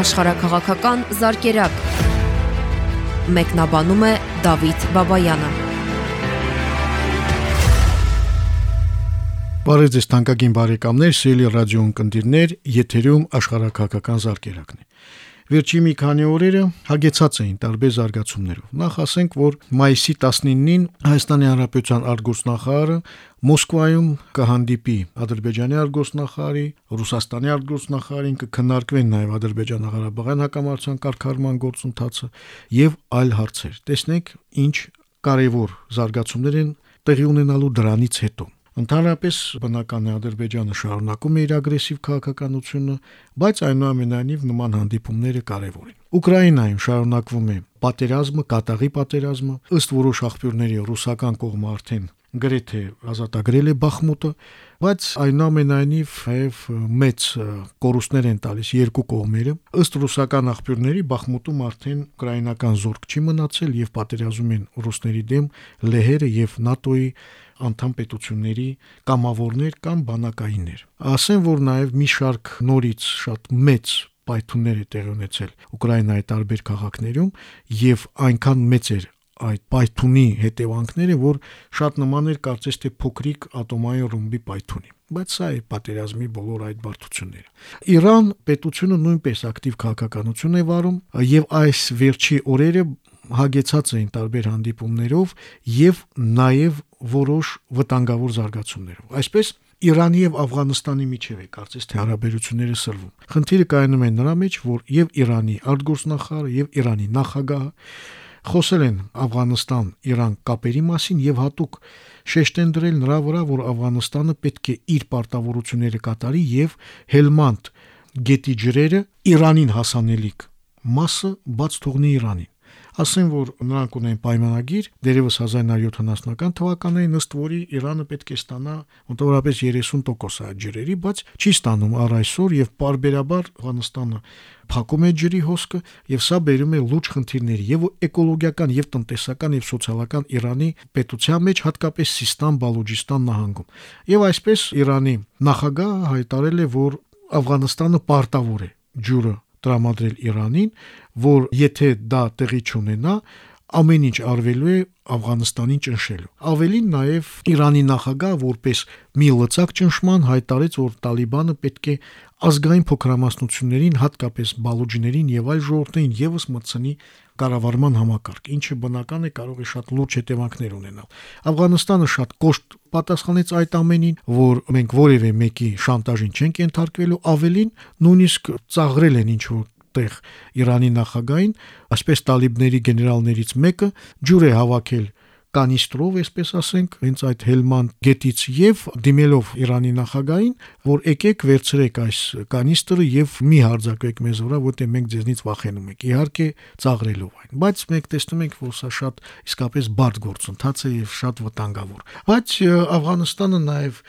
աշխարհակղական զարգերակ։ Մեկնաբանում է Դավիթ Բաբայանը։ Բարև ձեզ թանկագին բարեկամներ, սիրելի ռադիոյն կնդիրներ, եթերում աշխարհակղական զարգերակն է։ Վերջի մի քանի օրերը հագեցած էին տարբեր զարգացումներով։ Նախ ասենք, որ մայիսի 19-ին Հայաստանի Հանրապետության արտգործնախարարը Մոսկվայում կհանդիպի Ադրբեջանի արտգործնախարարի, Ռուսաստանի արտգործնախարարին կքննարկվեն նաև Ադրբեջանա-Ղարաբաղյան հակամարտության կարգավորման գործընթացը եւ այլ հարցեր։ Տեսնենք ինչ կարևոր զարգացումներ են տեղի ունենալու դրանից հետո։ Ընդհանրապես բնական է Ադրբեջանը շարունակում է իր ագրեսիվ քաղաքականությունը, բայց այնուամենայնիվ նման հանդիպումները կարևոր են։ Ուկրաինայում շարունակվում է պատերազմը, կատաղի պատերազմը, ըստ որոշ աղբյուրների ռուսական կողմը արդեն գրեթե ազատագրել է Բախմուտը, բայց այնուամենայնիվ նաև մեծ կորուստներ են տալիս երկու կողմերը։ Ըստ ռուսական աղբյուրների Բախմուտում արդեն ուկրաինական զորք չի մնացել եւ պատերազմում են ռուսների դեմ լեհերը եւ ՆԱՏՕ-ի անդամ պետությունների կամավորներ կամ բանակայիններ։ Ասեն, որ նաև մի շարք նորից շատ մեծ պայթուններ է տեղի ունեցել Ուկրաինայի տարբեր քաղաքներում եւ այնքան մեծ էր այդ պայթունի հետևանքները, որ շատ նման էր կարծես թե փոքրիկ ատոմային ռումբի պայթունի բայց սա է պատերազմի բոլոր այդ բարդությունները։ Իրան պետությունը նույնպես ակտիվ քաղաքականություն է վարում եւ այս վերջի օրերը հագեցած էին տարբեր հանդիպումներով եւ նաեւ որոշ վտանգավոր զարգացումներով։ Այսպես Իրանի եւ Աֆղանստանի միջև է կարծես թե հարաբերությունները սրվում։ Խնդիրը կայանում է նրա մեջ, որ եւ Իրանի արտգործնախարարը եւ Իրանի նախագահը խոսել են Աֆղանստան-Իրան կապերի մասին եւ հատուկ շեշտ են դրել նրա վրա, որ Աֆղանստանը պետք է իր պարտավորությունները կատարի եւ Հելմանդ գետի ջրերը Իրանին հասանելիք մասը բաց թողնի Իրանին ասեն, որ նրանք ունեն պայմանագիր դերևս 1970-ական թվականներին ըստ որի Իրանը պետք է ստանա մոտավորապես 30% այդ ջրերի, բայց չի ստանում առ այսօր եւ parberabar Աֆղանստանը փակում է ջրի հոսքը եւ սա բերում է լուրջ խնդիրների եւ էկոլոգիական եւ տնտեսական եւ սոցիալական Իրանի պետության մեջ հատկապես Սիստան Բալուջիստան նահանգում։ Եվ այսպես Իրանի նախագահը հայտարարել է, որ Աֆղանստանը պարտավոր է ջուրը տրամադրել Իրանին, որ եթե դա տեղի չունենա, ամեն ինչ արվելու է Աֆղանստանին ճնշելու։ Ավելին նաև Իրանի նախագահ որպես մի լծակ ճնշման հայտարարեց, որ Տալիբանը պետք է ազգային փոքրամասնություններին, հատկապես բալուջիներին եւ այլ ժողովրդներին եւս մտցնի կառավարման համակարգ, ինչը բնական է կարող է շատ լուրջ հետևանքներ ունենալ։ Աֆղանստանը շատ կոշտ պատասխանեց այդ ամենին, որ մենք որևէ մեկի շանտաժին չենք ենթարկվելու, ավելին նույնիսկ ծաղրել են ինչ որ տեղ Իրանի նախագահին, ասպես տալիբների գեներալներից մեկը ջուր է հավաքել կանիստրով, այսպես ասենք, հենց այդ Հելման գետից եւ դիմելով Իրանի նախագահին, որ եկեք վերցրեք այս կանիստրը եւ մի հարձակվեք մեզ վրա, որտեղ մենք ձեզնից վախենում ենք։ Իհարկե, ծաղրելով այն, բայց մենք տեսնում ենք, որ սա շատ իսկապես բարդ գործընթաց է եւ շատ վտանգավոր։ Բայց Աֆղանստանը նաեւ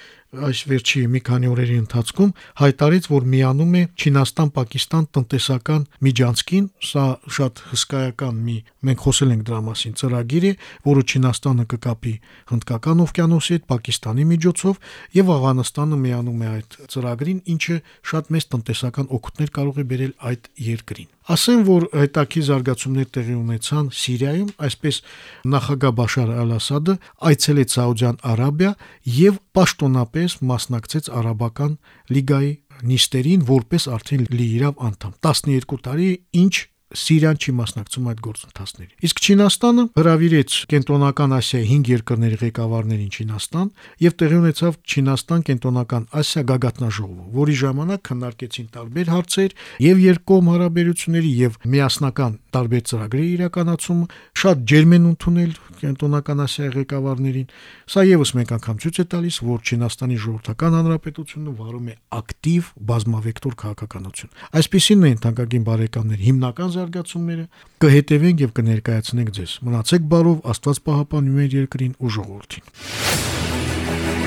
այս վերջի մի քանի օրերի ընթացքում հայտարարեց, որ միանում է Չինաստան-Պակիստան տնտեսական միջանցքին, սա շատ հսկայական մի մենք խոսել ենք դրա մասին ծրագիր է, որը Չինաստանը կկապի Հնդկական օվկիանոսի հետ Պակիստանի միջոցով եւ Աֆղանստանը միանում է այդ ծրագրին, ինչը շատ մեծ տնտեսական օգուտներ կարող է բերել այդ երկրին։ Ասեմ, որ հետաքի զարգացումներ տեղի ունեցան Սիրիայում, այսպես նախագահ Բաշար al-Ասադը այցելեց Սաուդյան Արաբիա եւ պաշտոնապես մասնակցեց արաբական լիգայի նիստերին որպես արդեն լիիրավ անդամ 12 տարի ինչ Սիրիան չի մասնակցում այդ գործընթացներին։ Իսկ Չինաստանը հրավիրեց Կենտրոնական Ասիայի 5 երկրների ղեկավարներին Չինաստան եւ տեղի ունեցավ Չինաստան-Կենտրոնական Ասիա գագաթնաժողովը, որի ժամանակ քննարկեցին տարբեր հարցեր եւ երկկողմ հարաբերությունների եւ միասնական տարբեր ծրագրերի իրականացումը, շատ ջերմ են ընդունել Կենտրոնական Ասիայի ղեկավարներին։ Սա եւս մեկ անգամ ցույց է տալիս, որ Չինաստանի ժողովրդական հանրապետությունը վարում է ակտիվ բազմավեկտոր քաղաքականություն։ Այսպիսին են թանկագին բարեկամներ հիմնական զարգացումները, կհետևենք եւ կներկայացնենք ձեզ։ Մնացեք բարով, Աստված պահապան մեր երկրին ու ժողովրդին։